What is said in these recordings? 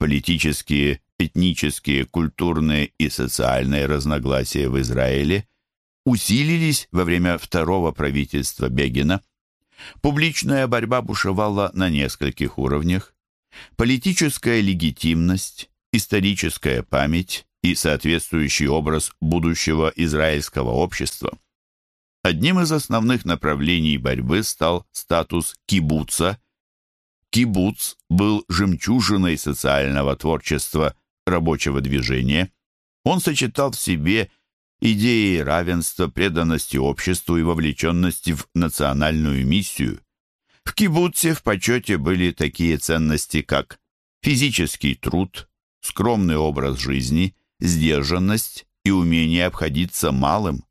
Политические, этнические, культурные и социальные разногласия в Израиле усилились во время второго правительства Бегина. Публичная борьба бушевала на нескольких уровнях. Политическая легитимность, историческая память и соответствующий образ будущего израильского общества. Одним из основных направлений борьбы стал статус кибуца. Кибуц был жемчужиной социального творчества рабочего движения. Он сочетал в себе идеи равенства, преданности обществу и вовлеченности в национальную миссию. В кибуце в почете были такие ценности, как физический труд, скромный образ жизни, сдержанность и умение обходиться малым.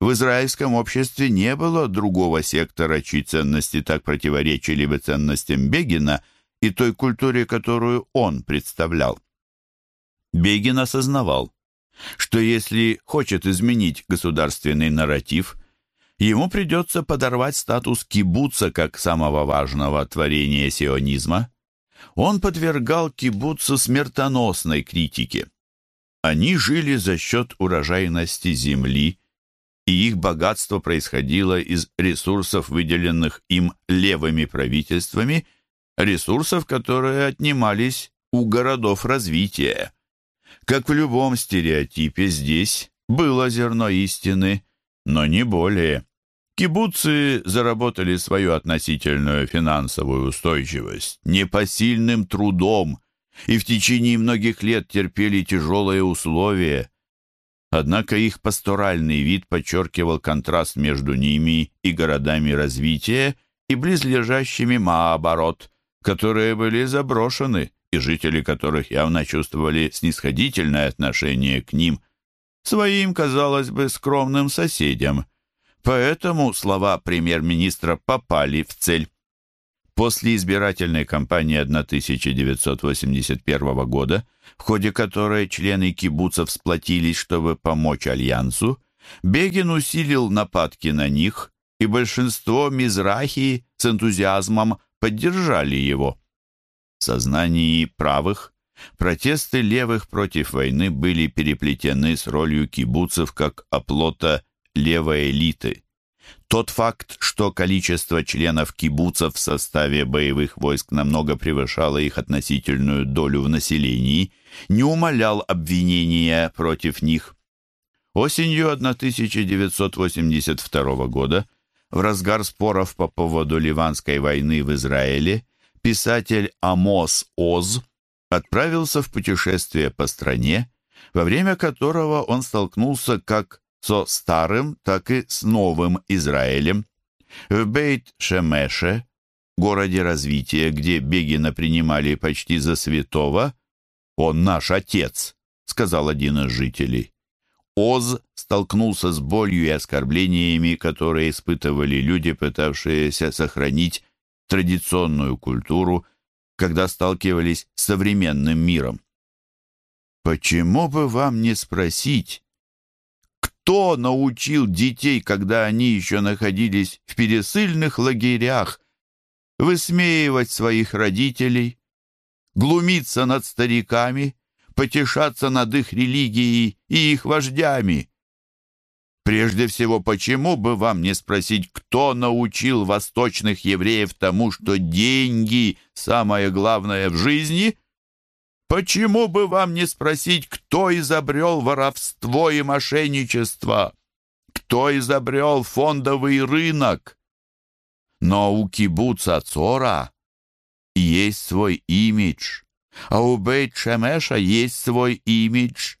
В израильском обществе не было другого сектора, чьи ценности так противоречили бы ценностям Бегина и той культуре, которую он представлял. Бегин осознавал, что если хочет изменить государственный нарратив, ему придется подорвать статус кибуца как самого важного творения сионизма. Он подвергал кибуцу смертоносной критике. Они жили за счет урожайности земли, и их богатство происходило из ресурсов, выделенных им левыми правительствами, ресурсов, которые отнимались у городов развития. Как в любом стереотипе здесь было зерно истины, но не более. Кибуцы заработали свою относительную финансовую устойчивость непосильным трудом и в течение многих лет терпели тяжелые условия. Однако их пасторальный вид подчеркивал контраст между ними и городами развития и близлежащими Маоборот, которые были заброшены и жители которых явно чувствовали снисходительное отношение к ним, своим, казалось бы, скромным соседям. Поэтому слова премьер-министра попали в цель. После избирательной кампании 1981 года, в ходе которой члены кибуцев сплотились, чтобы помочь Альянсу, Бегин усилил нападки на них, и большинство Мизрахи с энтузиазмом поддержали его. В сознании правых протесты левых против войны были переплетены с ролью кибуцев как оплота левой элиты. Тот факт, что количество членов кибуцев в составе боевых войск намного превышало их относительную долю в населении, не умалял обвинения против них. Осенью 1982 года, в разгар споров по поводу Ливанской войны в Израиле, писатель Амос Оз отправился в путешествие по стране, во время которого он столкнулся как со старым, так и с новым Израилем. В Бейт-Шемеше, городе развития, где Бегина принимали почти за святого, «Он наш отец», — сказал один из жителей. Оз столкнулся с болью и оскорблениями, которые испытывали люди, пытавшиеся сохранить традиционную культуру, когда сталкивались с современным миром. Почему бы вам не спросить, кто научил детей, когда они еще находились в пересыльных лагерях, высмеивать своих родителей, глумиться над стариками, потешаться над их религией и их вождями? Прежде всего, почему бы вам не спросить, кто научил восточных евреев тому, что деньги – самое главное в жизни? Почему бы вам не спросить, кто изобрел воровство и мошенничество? Кто изобрел фондовый рынок? Но у кибуца Цора есть свой имидж, а у Бейт Шемеша есть свой имидж –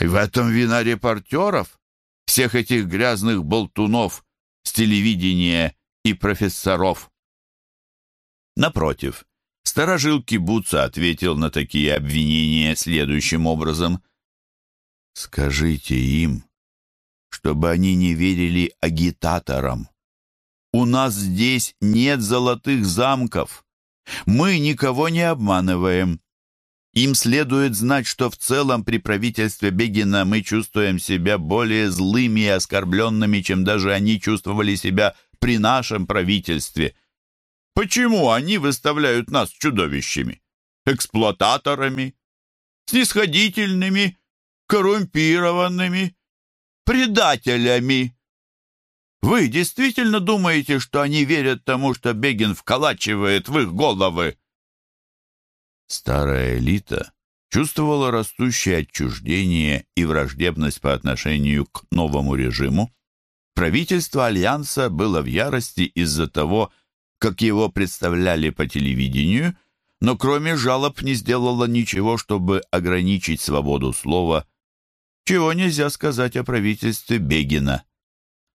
и в этом вина репортеров, всех этих грязных болтунов с телевидения и профессоров. Напротив, сторожил кибуца ответил на такие обвинения следующим образом. «Скажите им, чтобы они не верили агитаторам. У нас здесь нет золотых замков. Мы никого не обманываем. Им следует знать, что в целом при правительстве Бегина мы чувствуем себя более злыми и оскорбленными, чем даже они чувствовали себя при нашем правительстве. Почему они выставляют нас чудовищами? эксплуататорами, снисходительными, коррумпированными, предателями. Вы действительно думаете, что они верят тому, что Бегин вколачивает в их головы? Старая элита чувствовала растущее отчуждение и враждебность по отношению к новому режиму. Правительство Альянса было в ярости из-за того, как его представляли по телевидению, но кроме жалоб не сделало ничего, чтобы ограничить свободу слова, чего нельзя сказать о правительстве Бегина.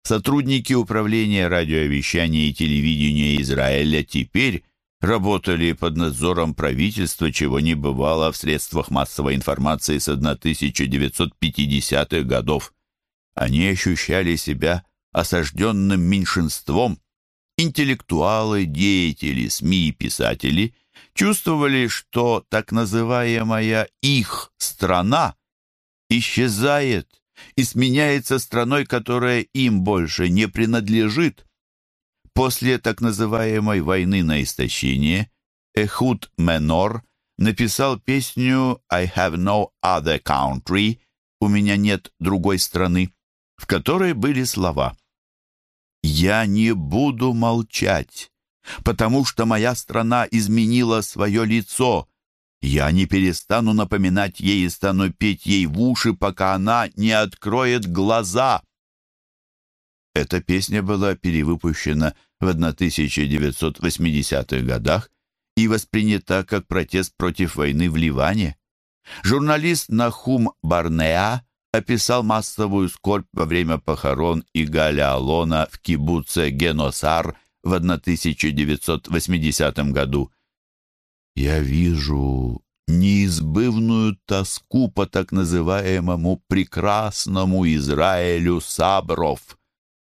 Сотрудники управления радиовещания и телевидения Израиля теперь работали под надзором правительства, чего не бывало в средствах массовой информации с 1950-х годов. Они ощущали себя осажденным меньшинством. Интеллектуалы, деятели, СМИ и писатели чувствовали, что так называемая «их страна» исчезает и сменяется страной, которая им больше не принадлежит. После так называемой «войны на истощение» Эхуд Менор написал песню «I have no other country» «У меня нет другой страны», в которой были слова «Я не буду молчать, потому что моя страна изменила свое лицо. Я не перестану напоминать ей и стану петь ей в уши, пока она не откроет глаза». Эта песня была перевыпущена в 1980-х годах и воспринята как протест против войны в Ливане. Журналист Нахум Барнеа описал массовую скорбь во время похорон Игаля Алона в кибуце Геносар в 1980 году. «Я вижу неизбывную тоску по так называемому прекрасному Израилю Сабров»,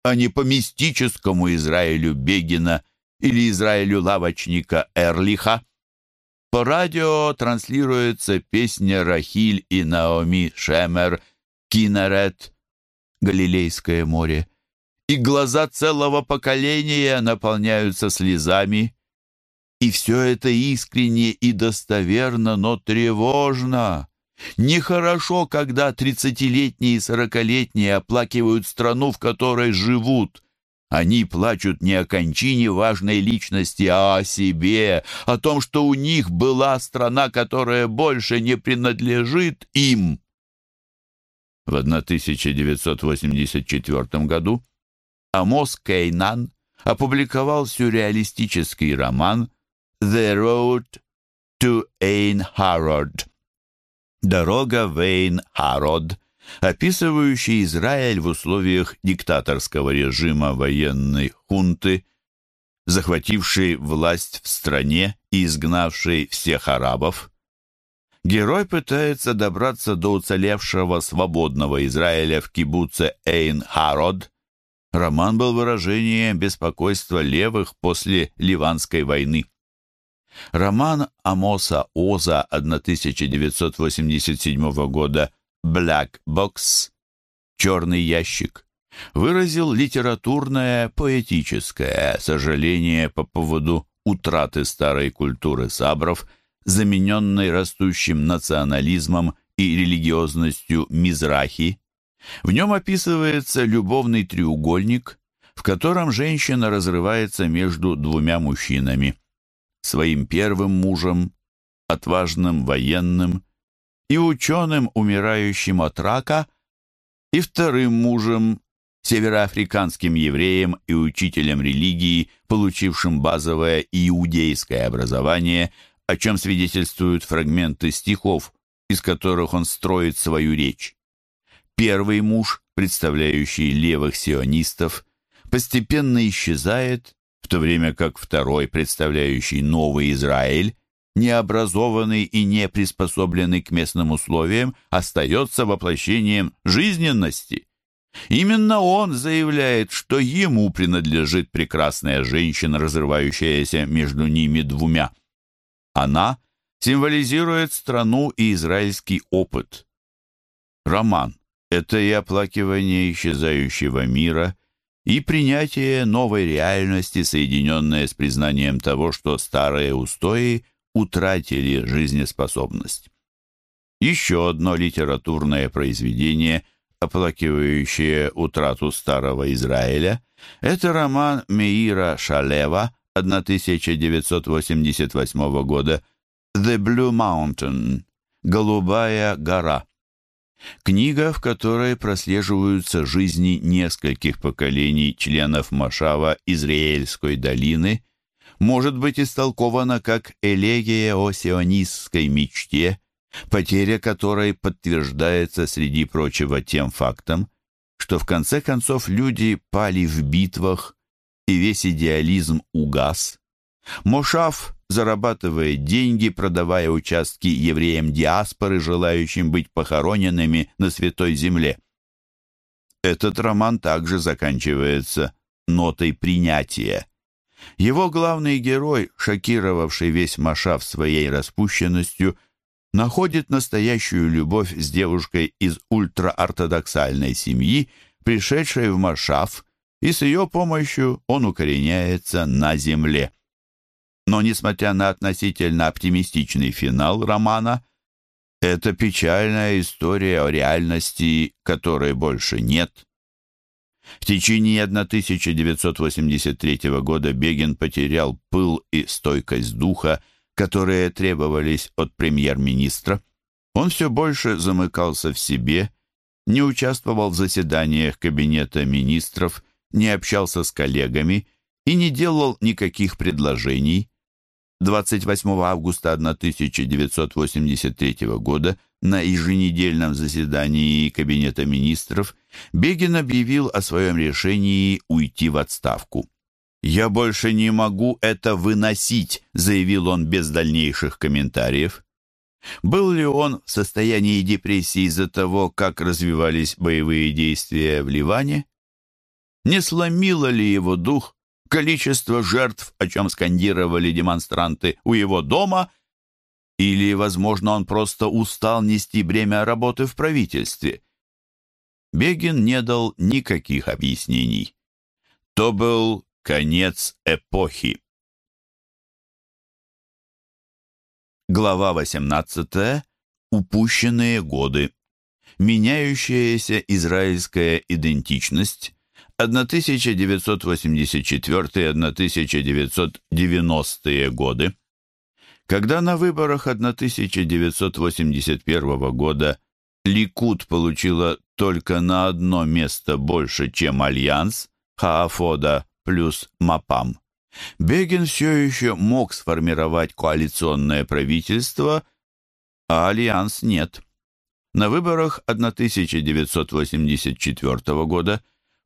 а не по мистическому Израилю Бегина или Израилю лавочника Эрлиха. По радио транслируется песня Рахиль и Наоми Шемер «Кинарет» Галилейское море, и глаза целого поколения наполняются слезами. И все это искренне и достоверно, но тревожно. Нехорошо, когда тридцатилетние и сорокалетние оплакивают страну, в которой живут. Они плачут не о кончине важной личности, а о себе, о том, что у них была страна, которая больше не принадлежит им. В 1984 году Амос Кейнан опубликовал сюрреалистический роман «The Road to Harrod» Дорога Вейн-Харод, описывающий Израиль в условиях диктаторского режима военной хунты, захватившей власть в стране и изгнавшей всех арабов. Герой пытается добраться до уцелевшего свободного Израиля в кибуце Эйн-Харод. Роман был выражением беспокойства левых после Ливанской войны. Роман Амоса Оза 1987 года «Black Box» «Черный ящик» выразил литературное поэтическое сожаление по поводу утраты старой культуры сабров, замененной растущим национализмом и религиозностью Мизрахи. В нем описывается любовный треугольник, в котором женщина разрывается между двумя мужчинами своим первым мужем, отважным военным и ученым, умирающим от рака, и вторым мужем, североафриканским евреем и учителем религии, получившим базовое иудейское образование, о чем свидетельствуют фрагменты стихов, из которых он строит свою речь. Первый муж, представляющий левых сионистов, постепенно исчезает в то время как второй, представляющий новый Израиль, необразованный и не приспособленный к местным условиям, остается воплощением жизненности. Именно он заявляет, что ему принадлежит прекрасная женщина, разрывающаяся между ними двумя. Она символизирует страну и израильский опыт. Роман — это и оплакивание исчезающего мира, и принятие новой реальности, соединенное с признанием того, что старые устои утратили жизнеспособность. Еще одно литературное произведение, оплакивающее утрату старого Израиля, это роман Меира Шалева 1988 года «The Blue Mountain» — «Голубая гора». Книга, в которой прослеживаются жизни нескольких поколений членов Машава Израильской долины, может быть истолкована как элегия о сионистской мечте, потеря которой подтверждается среди прочего тем фактом, что в конце концов люди пали в битвах, и весь идеализм угас. Мошав зарабатывает деньги, продавая участки евреям диаспоры, желающим быть похороненными на Святой Земле. Этот роман также заканчивается нотой принятия. Его главный герой, шокировавший весь Мошав своей распущенностью, находит настоящую любовь с девушкой из ультраортодоксальной семьи, пришедшей в Машав, и с ее помощью он укореняется на земле. Но, несмотря на относительно оптимистичный финал романа, это печальная история о реальности, которой больше нет. В течение 1983 года Бегин потерял пыл и стойкость духа, которые требовались от премьер-министра. Он все больше замыкался в себе, не участвовал в заседаниях Кабинета министров, не общался с коллегами и не делал никаких предложений. 28 августа 1983 года на еженедельном заседании Кабинета министров Бегин объявил о своем решении уйти в отставку. «Я больше не могу это выносить», — заявил он без дальнейших комментариев. Был ли он в состоянии депрессии из-за того, как развивались боевые действия в Ливане? Не сломило ли его дух количество жертв, о чем скандировали демонстранты у его дома, или, возможно, он просто устал нести бремя работы в правительстве? Бегин не дал никаких объяснений. То был Конец эпохи. Глава 18. Упущенные годы. Меняющаяся израильская идентичность. 1984-1990 годы. Когда на выборах 1981 года Ликут получил только на одно место больше, чем Альянс, Хаафода плюс МАПАМ. Бегин все еще мог сформировать коалиционное правительство, а Альянс нет. На выборах 1984 года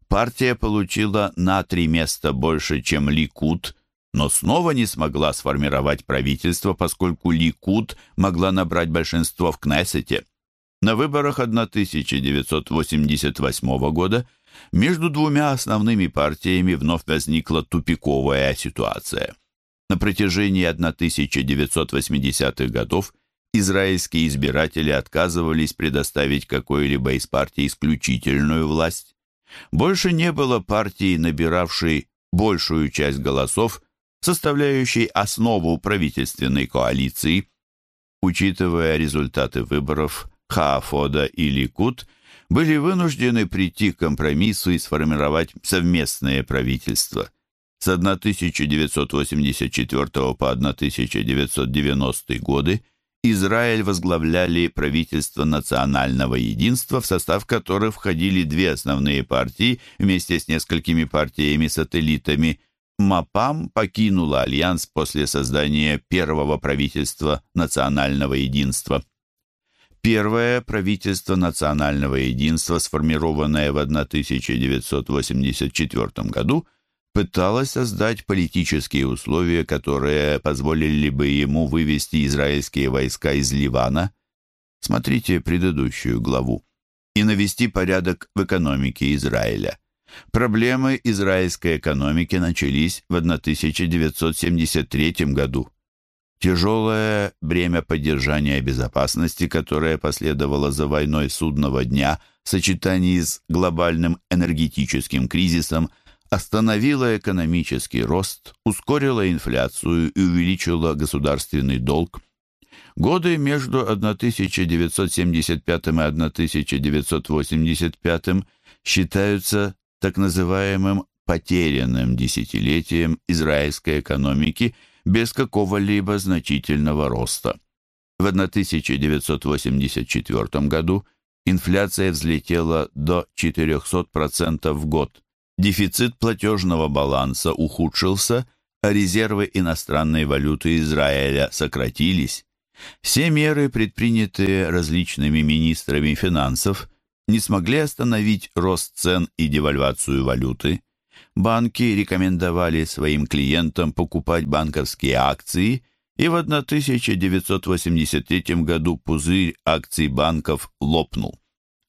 партия получила на три места больше, чем Ликут, но снова не смогла сформировать правительство, поскольку Ликут могла набрать большинство в Кнессете. На выборах 1988 года между двумя основными партиями вновь возникла тупиковая ситуация. На протяжении 1980-х годов израильские избиратели отказывались предоставить какой-либо из партий исключительную власть. Больше не было партии, набиравшей большую часть голосов, составляющей основу правительственной коалиции. Учитывая результаты выборов, Хаафода и Ликут были вынуждены прийти к компромиссу и сформировать совместное правительство. С 1984 по 1990 годы Израиль возглавляли правительство национального единства, в состав которых входили две основные партии вместе с несколькими партиями-сателлитами. МАПАМ покинула альянс после создания первого правительства национального единства. Первое правительство национального единства, сформированное в 1984 году, пыталось создать политические условия, которые позволили бы ему вывести израильские войска из Ливана, смотрите предыдущую главу, и навести порядок в экономике Израиля. Проблемы израильской экономики начались в 1973 году. Тяжелое бремя поддержания безопасности, которое последовало за войной судного дня в сочетании с глобальным энергетическим кризисом, остановила экономический рост, ускорила инфляцию и увеличила государственный долг. Годы между 1975 и 1985 считаются так называемым потерянным десятилетием израильской экономики без какого-либо значительного роста. В 1984 году инфляция взлетела до 400% в год. Дефицит платежного баланса ухудшился, а резервы иностранной валюты Израиля сократились. Все меры, предпринятые различными министрами финансов, не смогли остановить рост цен и девальвацию валюты. Банки рекомендовали своим клиентам покупать банковские акции, и в 1983 году пузырь акций банков лопнул.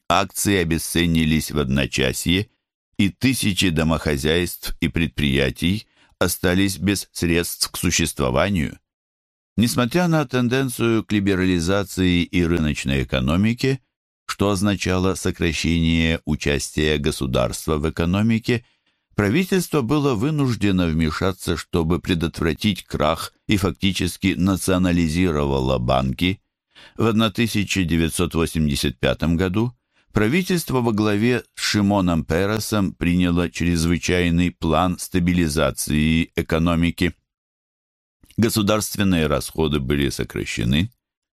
Акции обесценились в одночасье, и тысячи домохозяйств и предприятий остались без средств к существованию. Несмотря на тенденцию к либерализации и рыночной экономике, что означало сокращение участия государства в экономике, правительство было вынуждено вмешаться, чтобы предотвратить крах и фактически национализировало банки. В 1985 году правительство во главе с Шимоном Пересом приняло чрезвычайный план стабилизации экономики. Государственные расходы были сокращены,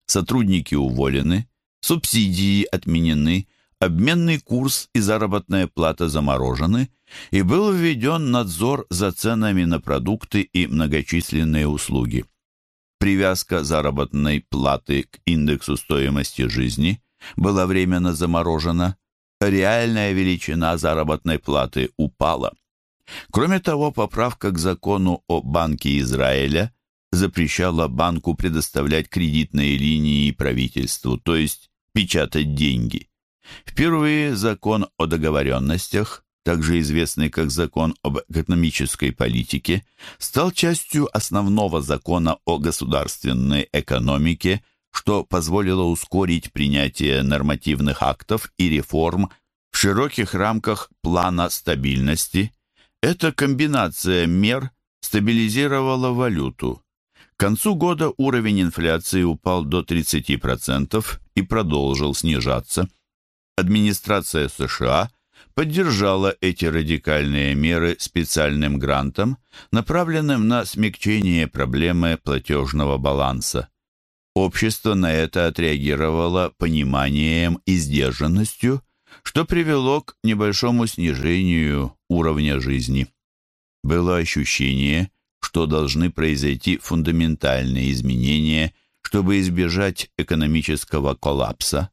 сотрудники уволены, субсидии отменены, обменный курс и заработная плата заморожены, и был введен надзор за ценами на продукты и многочисленные услуги. Привязка заработной платы к индексу стоимости жизни – была временно заморожена, реальная величина заработной платы упала. Кроме того, поправка к закону о Банке Израиля запрещала банку предоставлять кредитные линии правительству, то есть печатать деньги. Впервые закон о договоренностях, также известный как закон об экономической политике, стал частью основного закона о государственной экономике что позволило ускорить принятие нормативных актов и реформ в широких рамках плана стабильности. Эта комбинация мер стабилизировала валюту. К концу года уровень инфляции упал до 30% и продолжил снижаться. Администрация США поддержала эти радикальные меры специальным грантом, направленным на смягчение проблемы платежного баланса. Общество на это отреагировало пониманием и сдержанностью, что привело к небольшому снижению уровня жизни. Было ощущение, что должны произойти фундаментальные изменения, чтобы избежать экономического коллапса.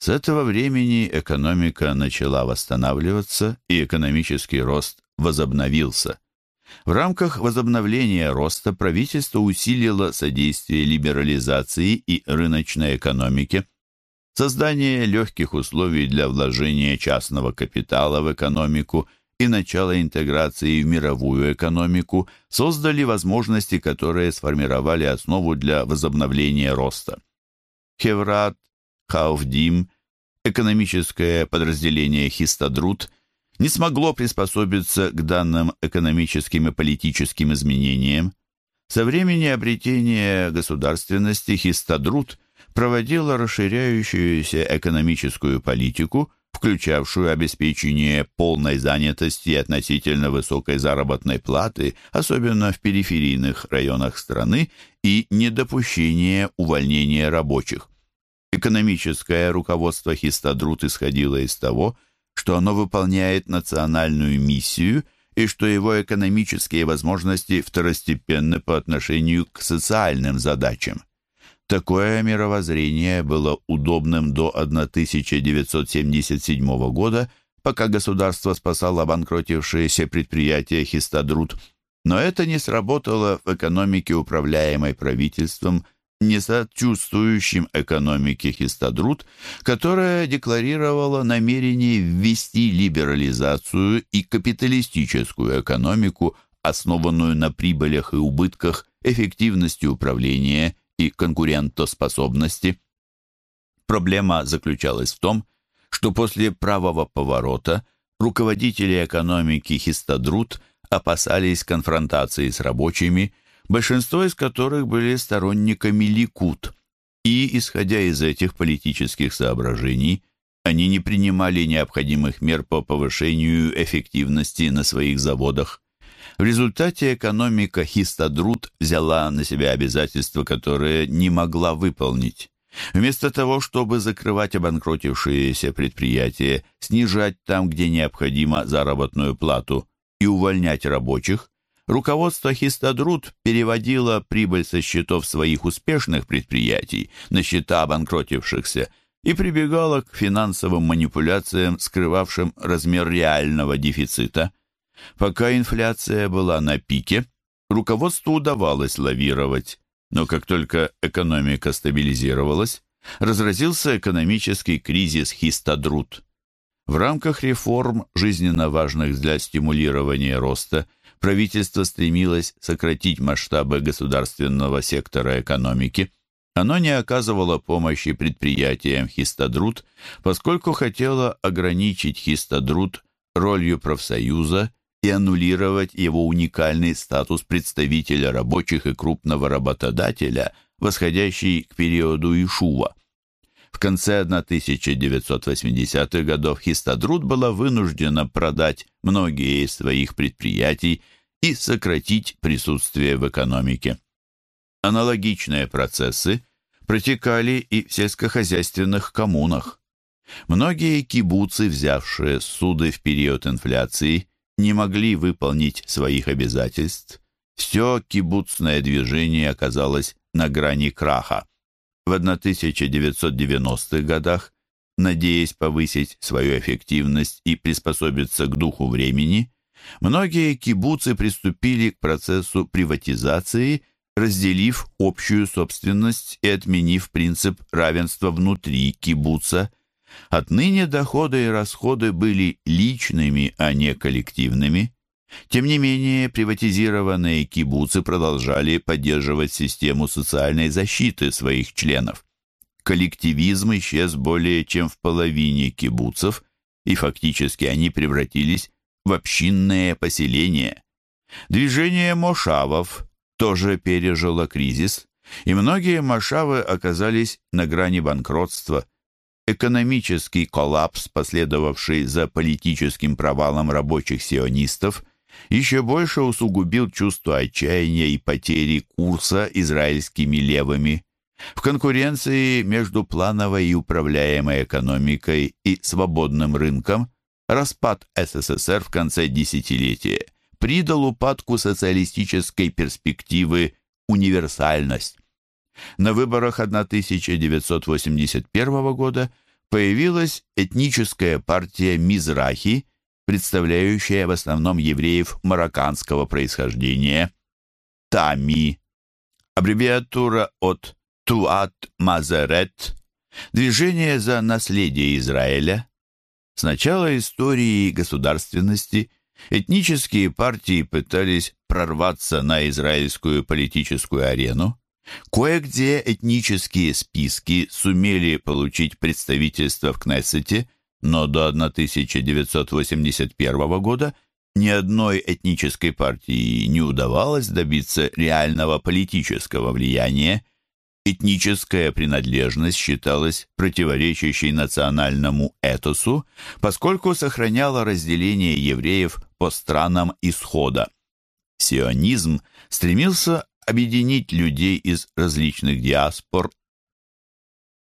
С этого времени экономика начала восстанавливаться, и экономический рост возобновился. В рамках возобновления роста правительство усилило содействие либерализации и рыночной экономике, создание легких условий для вложения частного капитала в экономику и начало интеграции в мировую экономику создали возможности, которые сформировали основу для возобновления роста. Хеврат, Хауфдим, экономическое подразделение Хистадрут – не смогло приспособиться к данным экономическим и политическим изменениям. Со времени обретения государственности Хистадрут проводила расширяющуюся экономическую политику, включавшую обеспечение полной занятости и относительно высокой заработной платы, особенно в периферийных районах страны, и недопущение увольнения рабочих. Экономическое руководство Хистадрут исходило из того, что оно выполняет национальную миссию и что его экономические возможности второстепенны по отношению к социальным задачам. Такое мировоззрение было удобным до 1977 года, пока государство спасало обанкротившиеся предприятия Хистадрут, но это не сработало в экономике, управляемой правительством не сочувствующим экономике Хистадрут, которая декларировала намерение ввести либерализацию и капиталистическую экономику, основанную на прибылях и убытках, эффективности управления и конкурентоспособности. Проблема заключалась в том, что после правого поворота руководители экономики Хистадрут опасались конфронтации с рабочими, большинство из которых были сторонниками Ликут, и, исходя из этих политических соображений, они не принимали необходимых мер по повышению эффективности на своих заводах. В результате экономика Хистадрут взяла на себя обязательства, которые не могла выполнить. Вместо того, чтобы закрывать обанкротившиеся предприятия, снижать там, где необходимо, заработную плату и увольнять рабочих, руководство Хистадрут переводило прибыль со счетов своих успешных предприятий на счета обанкротившихся и прибегало к финансовым манипуляциям, скрывавшим размер реального дефицита. Пока инфляция была на пике, руководству удавалось лавировать, но как только экономика стабилизировалась, разразился экономический кризис Хистадрут. В рамках реформ, жизненно важных для стимулирования роста, правительство стремилось сократить масштабы государственного сектора экономики. Оно не оказывало помощи предприятиям Хистадрут, поскольку хотело ограничить Хистадрут ролью профсоюза и аннулировать его уникальный статус представителя рабочих и крупного работодателя, восходящий к периоду Ишува. В конце 1980-х годов Хистадрут была вынуждена продать многие из своих предприятий и сократить присутствие в экономике. Аналогичные процессы протекали и в сельскохозяйственных коммунах. Многие кибуцы, взявшие суды в период инфляции, не могли выполнить своих обязательств, все кибуцное движение оказалось на грани краха. В 1990-х годах, надеясь повысить свою эффективность и приспособиться к духу времени, многие кибуцы приступили к процессу приватизации, разделив общую собственность и отменив принцип равенства внутри кибуца – Отныне доходы и расходы были личными, а не коллективными. Тем не менее, приватизированные кибуцы продолжали поддерживать систему социальной защиты своих членов. Коллективизм исчез более чем в половине кибуцев, и фактически они превратились в общинные поселения. Движение мошавов тоже пережило кризис, и многие мошавы оказались на грани банкротства – Экономический коллапс, последовавший за политическим провалом рабочих сионистов, еще больше усугубил чувство отчаяния и потери курса израильскими левыми. В конкуренции между плановой и управляемой экономикой и свободным рынком распад СССР в конце десятилетия придал упадку социалистической перспективы универсальность. На выборах 1981 года появилась этническая партия Мизрахи, представляющая в основном евреев марокканского происхождения. ТАМИ, аббревиатура от Туат Мазерет, движение за наследие Израиля. С начала истории государственности этнические партии пытались прорваться на израильскую политическую арену. Кое-где этнические списки сумели получить представительство в Кнессете, но до 1981 года ни одной этнической партии не удавалось добиться реального политического влияния. Этническая принадлежность считалась противоречащей национальному этосу, поскольку сохраняла разделение евреев по странам исхода. Сионизм стремился объединить людей из различных диаспор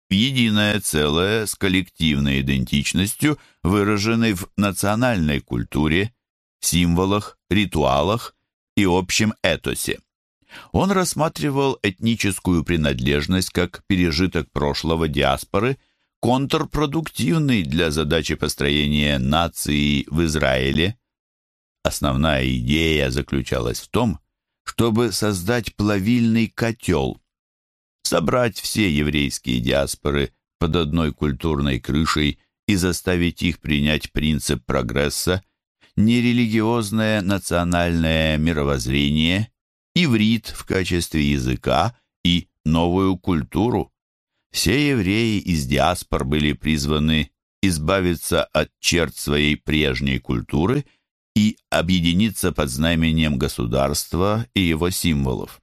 в единое целое с коллективной идентичностью, выраженной в национальной культуре, символах, ритуалах и общем этосе. Он рассматривал этническую принадлежность как пережиток прошлого диаспоры, контрпродуктивный для задачи построения нации в Израиле. Основная идея заключалась в том, чтобы создать плавильный котел, собрать все еврейские диаспоры под одной культурной крышей и заставить их принять принцип прогресса, нерелигиозное национальное мировоззрение, иврит в качестве языка и новую культуру. Все евреи из диаспор были призваны избавиться от черт своей прежней культуры и объединиться под знаменем государства и его символов.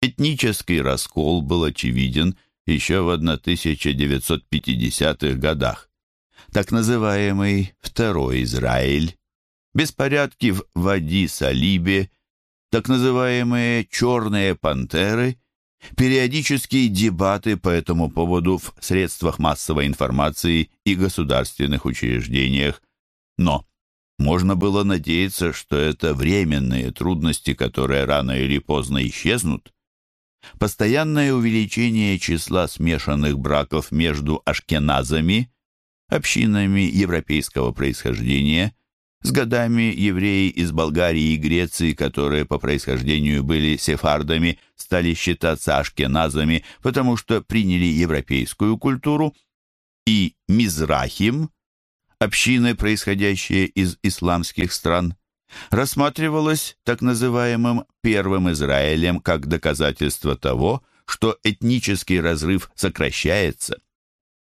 Этнический раскол был очевиден еще в 1950-х годах. Так называемый Второй Израиль, беспорядки в Вади-Салибе, так называемые «черные пантеры», периодические дебаты по этому поводу в средствах массовой информации и государственных учреждениях. Но можно было надеяться, что это временные трудности, которые рано или поздно исчезнут. Постоянное увеличение числа смешанных браков между ашкеназами, общинами европейского происхождения, с годами евреи из Болгарии и Греции, которые по происхождению были сефардами, стали считаться ашкеназами, потому что приняли европейскую культуру, и мизрахим, общины, происходящие из исламских стран, рассматривалось так называемым Первым Израилем как доказательство того, что этнический разрыв сокращается.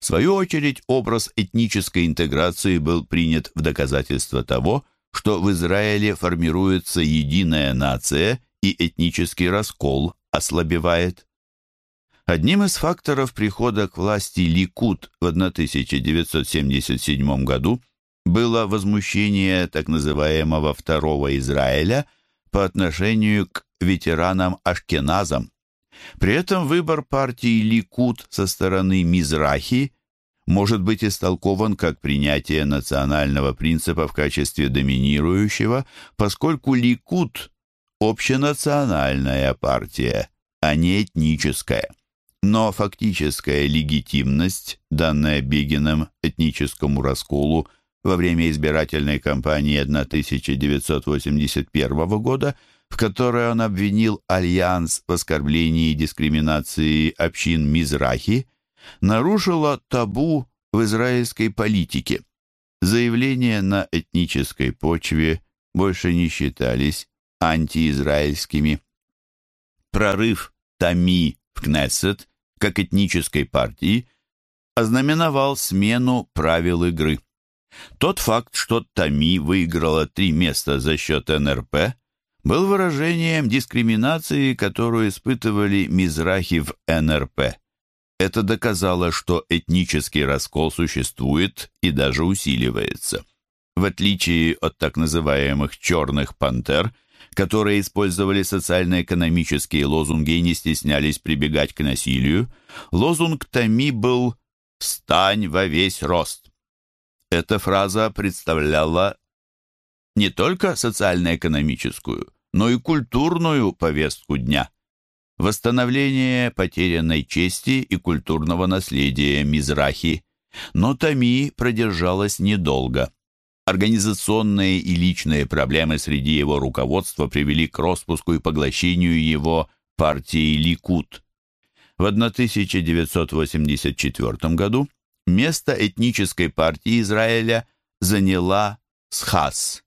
В свою очередь, образ этнической интеграции был принят в доказательство того, что в Израиле формируется единая нация и этнический раскол ослабевает. Одним из факторов прихода к власти Ликут в 1977 году было возмущение так называемого Второго Израиля по отношению к ветеранам-ашкеназам. При этом выбор партии Ликут со стороны Мизрахи может быть истолкован как принятие национального принципа в качестве доминирующего, поскольку Ликут – общенациональная партия, а не этническая. Но фактическая легитимность, данная Бегином этническому расколу во время избирательной кампании 1981 года, в которой он обвинил Альянс в оскорблении и дискриминации общин Мизрахи, нарушила табу в израильской политике. Заявления на этнической почве больше не считались антиизраильскими. Прорыв Тами в Кнессет как этнической партии ознаменовал смену правил игры. Тот факт, что Тами выиграла три места за счет НРП, был выражением дискриминации, которую испытывали мизрахи в НРП. Это доказало, что этнический раскол существует и даже усиливается. В отличие от так называемых «черных пантер», которые использовали социально-экономические лозунги и не стеснялись прибегать к насилию, лозунг Тами был «Встань во весь рост». Эта фраза представляла не только социально-экономическую, но и культурную повестку дня. Восстановление потерянной чести и культурного наследия Мизрахи. Но Тами продержалась недолго. Организационные и личные проблемы среди его руководства привели к распуску и поглощению его партии Ликут. В 1984 году место этнической партии Израиля заняла СХАС,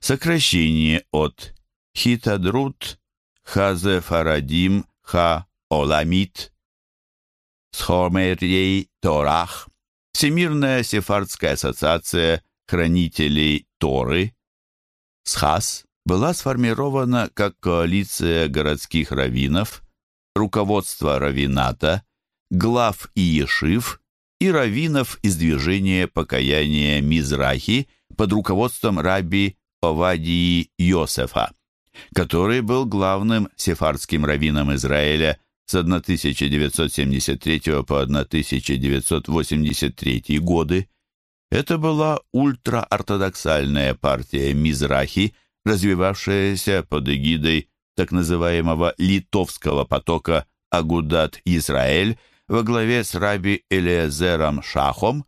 сокращение от Хитадрут Хазе Фарадим Ха Оламит Схомерей Торах, Всемирная сефардская ассоциация хранителей Торы, СХАС, была сформирована как коалиция городских раввинов, руководство раввината, глав и ешив и раввинов из движения покаяния Мизрахи под руководством раби Овадии Йосефа, который был главным сефардским раввином Израиля с 1973 по 1983 годы, это была ультраортодоксальная партия Мизрахи, развивавшаяся под эгидой так называемого «литовского потока» Агудат Израиль во главе с раби Элиезером Шахом,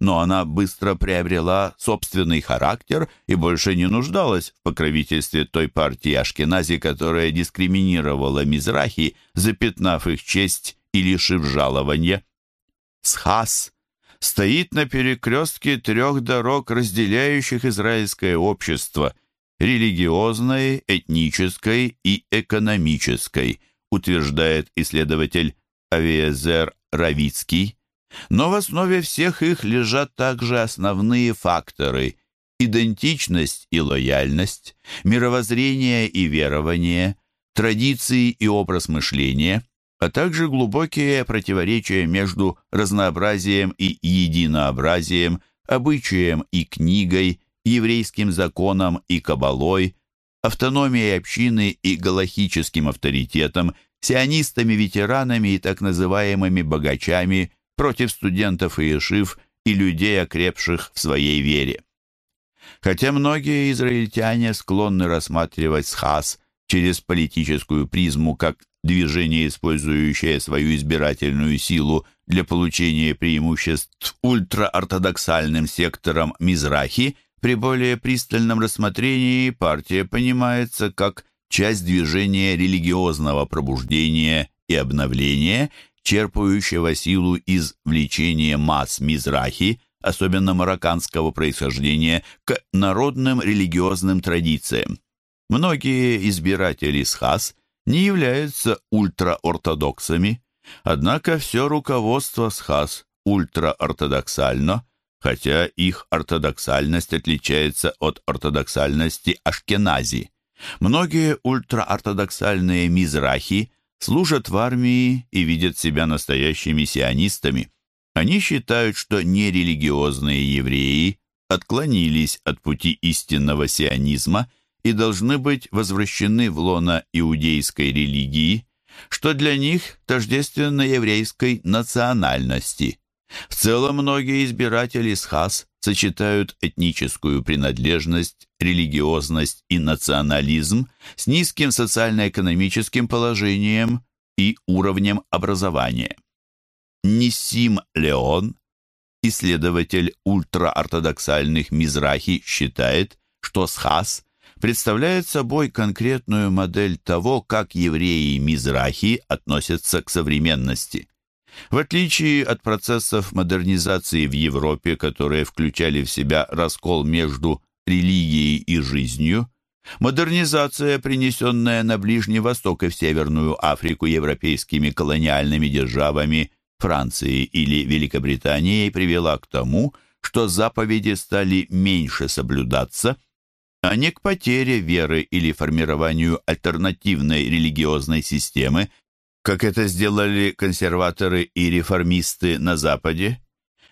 но она быстро приобрела собственный характер и больше не нуждалась в покровительстве той партии Ашкенази, которая дискриминировала Мизрахи, запятнав их честь и лишив жалования. Схас стоит на перекрестке трех дорог, разделяющих израильское общество – религиозной, этнической и экономической, утверждает исследователь Авиезер Равицкий. Но в основе всех их лежат также основные факторы – идентичность и лояльность, мировоззрение и верование, традиции и образ мышления, а также глубокие противоречия между разнообразием и единообразием, обычаем и книгой, еврейским законом и кабалой, автономией общины и галахическим авторитетом, сионистами-ветеранами и так называемыми богачами против студентов и ешив и людей, окрепших в своей вере. Хотя многие израильтяне склонны рассматривать схаз через политическую призму как движение, использующее свою избирательную силу для получения преимуществ ультраортодоксальным сектором Мизрахи, при более пристальном рассмотрении партия понимается как часть движения религиозного пробуждения и обновления, черпающего силу из влечения масс Мизрахи, особенно марокканского происхождения, к народным религиозным традициям. Многие избиратели СХАС не являются ультраортодоксами, однако все руководство СХАС ультраортодоксально, хотя их ортодоксальность отличается от ортодоксальности Ашкенази. Многие ультраортодоксальные мизрахи служат в армии и видят себя настоящими сионистами. Они считают, что нерелигиозные евреи отклонились от пути истинного сионизма и должны быть возвращены в лоно иудейской религии, что для них тождественно еврейской национальности. В целом многие избиратели СХАС сочетают этническую принадлежность, религиозность и национализм с низким социально-экономическим положением и уровнем образования. Нисим Леон, исследователь ультраортодоксальных Мизрахи, считает, что СХАС представляет собой конкретную модель того, как евреи Мизрахи относятся к современности. В отличие от процессов модернизации в Европе, которые включали в себя раскол между религией и жизнью, модернизация, принесенная на Ближний Восток и в Северную Африку европейскими колониальными державами Францией или Великобританией, привела к тому, что заповеди стали меньше соблюдаться, а не к потере веры или формированию альтернативной религиозной системы, как это сделали консерваторы и реформисты на Западе,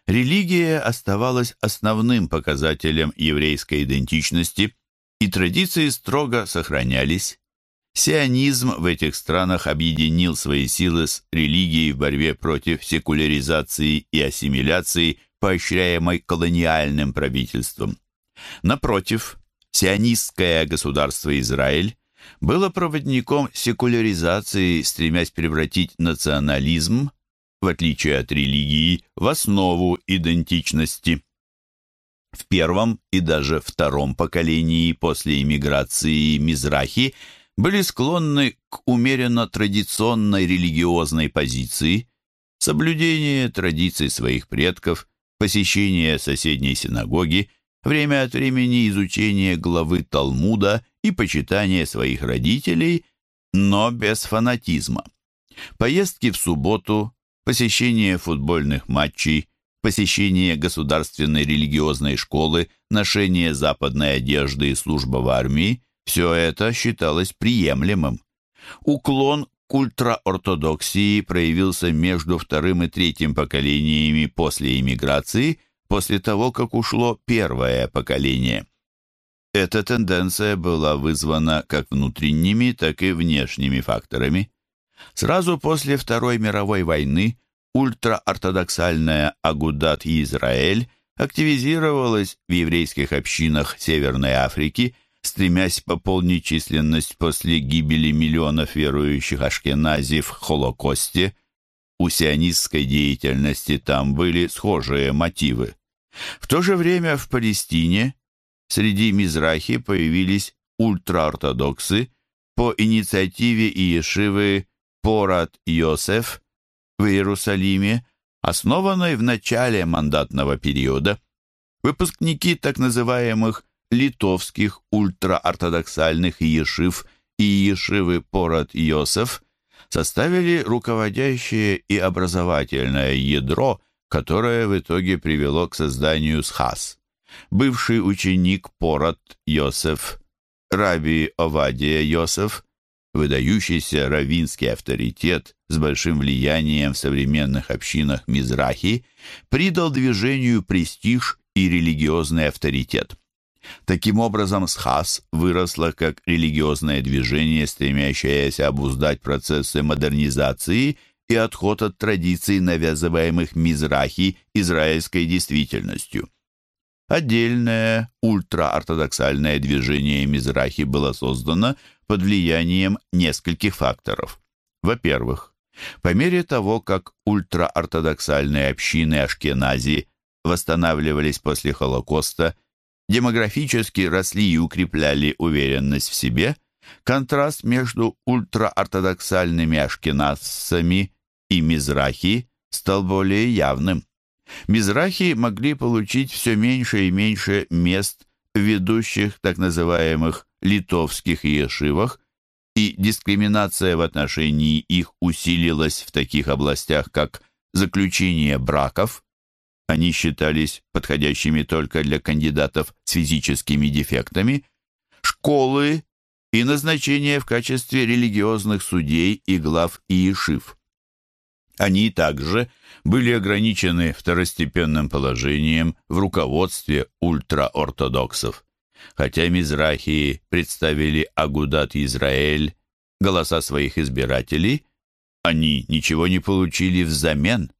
религия оставалась основным показателем еврейской идентичности, и традиции строго сохранялись. Сионизм в этих странах объединил свои силы с религией в борьбе против секуляризации и ассимиляции, поощряемой колониальным правительством. Напротив, сионистское государство Израиль было проводником секуляризации, стремясь превратить национализм, в отличие от религии, в основу идентичности. В первом и даже втором поколении после иммиграции Мизрахи были склонны к умеренно традиционной религиозной позиции, соблюдение традиций своих предков, посещение соседней синагоги, время от времени изучение главы Талмуда и почитание своих родителей, но без фанатизма. Поездки в субботу, посещение футбольных матчей, посещение государственной религиозной школы, ношение западной одежды и служба в армии – все это считалось приемлемым. Уклон к ультраортодоксии проявился между вторым и третьим поколениями после иммиграции, после того, как ушло первое поколение – эта тенденция была вызвана как внутренними, так и внешними факторами. Сразу после Второй мировой войны ультраортодоксальная Агудат Израиль активизировалась в еврейских общинах Северной Африки, стремясь пополнить численность после гибели миллионов верующих ашкенази в Холокосте. У сионистской деятельности там были схожие мотивы. В то же время в Палестине Среди Мизрахи появились ультраортодоксы по инициативе Иешивы Порат Йосеф в Иерусалиме, основанной в начале мандатного периода. Выпускники так называемых литовских ультраортодоксальных Иешив и Иешивы Порат Йосеф составили руководящее и образовательное ядро, которое в итоге привело к созданию Схас. Бывший ученик Порот Йосеф, Раби Овадия Йосеф, выдающийся равинский авторитет с большим влиянием в современных общинах Мизрахи, придал движению престиж и религиозный авторитет. Таким образом, Схас выросла как религиозное движение, стремящееся обуздать процессы модернизации и отход от традиций, навязываемых Мизрахи израильской действительностью. Отдельное ультраортодоксальное движение Мизрахи было создано под влиянием нескольких факторов. Во-первых, по мере того, как ультраортодоксальные общины Ашкенази восстанавливались после Холокоста, демографически росли и укрепляли уверенность в себе, контраст между ультраортодоксальными ашкеназцами и мизрахи стал более явным. Мизрахи могли получить все меньше и меньше мест в ведущих так называемых литовских ешивах, и дискриминация в отношении их усилилась в таких областях, как заключение браков, они считались подходящими только для кандидатов с физическими дефектами, школы и назначение в качестве религиозных судей и глав Иешив. Они также были ограничены второстепенным положением в руководстве ультраортодоксов. Хотя Мизрахи представили Агудат Израиль, голоса своих избирателей, они ничего не получили взамен.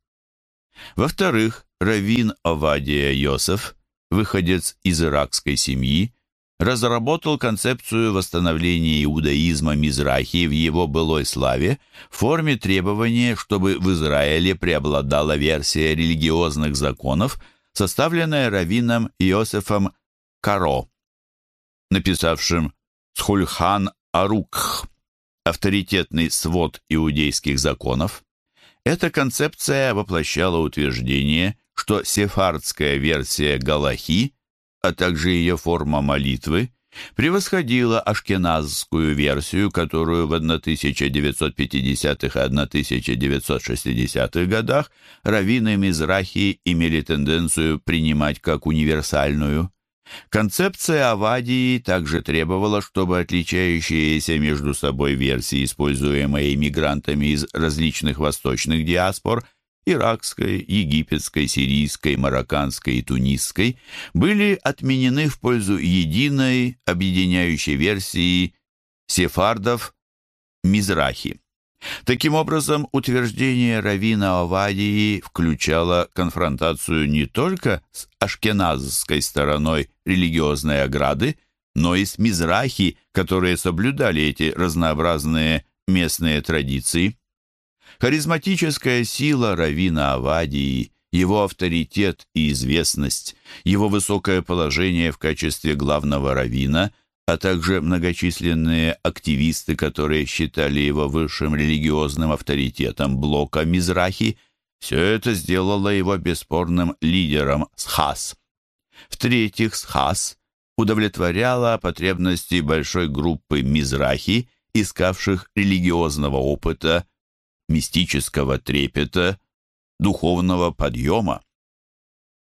Во-вторых, Равин Авадия Йосеф, выходец из иракской семьи, разработал концепцию восстановления иудаизма Мизрахи в его былой славе в форме требования, чтобы в Израиле преобладала версия религиозных законов, составленная раввином Иосифом Каро, написавшим Схульхан Арукх, авторитетный свод иудейских законов. Эта концепция воплощала утверждение, что сефардская версия Галахи а также ее форма молитвы, превосходила ашкеназскую версию, которую в 1950-х и 1960-х годах раввины Мизрахи имели тенденцию принимать как универсальную. Концепция Авадии также требовала, чтобы отличающиеся между собой версии, используемые иммигрантами из различных восточных диаспор – иракской, египетской, сирийской, марокканской и тунисской, были отменены в пользу единой объединяющей версии сефардов Мизрахи. Таким образом, утверждение Равина Авадии включало конфронтацию не только с ашкеназской стороной религиозной ограды, но и с Мизрахи, которые соблюдали эти разнообразные местные традиции. Харизматическая сила Равина Авадии, его авторитет и известность, его высокое положение в качестве главного равина, а также многочисленные активисты, которые считали его высшим религиозным авторитетом блока Мизрахи, все это сделало его бесспорным лидером Схас. В-третьих, Схас удовлетворяла потребности большой группы Мизрахи, искавших религиозного опыта мистического трепета, духовного подъема.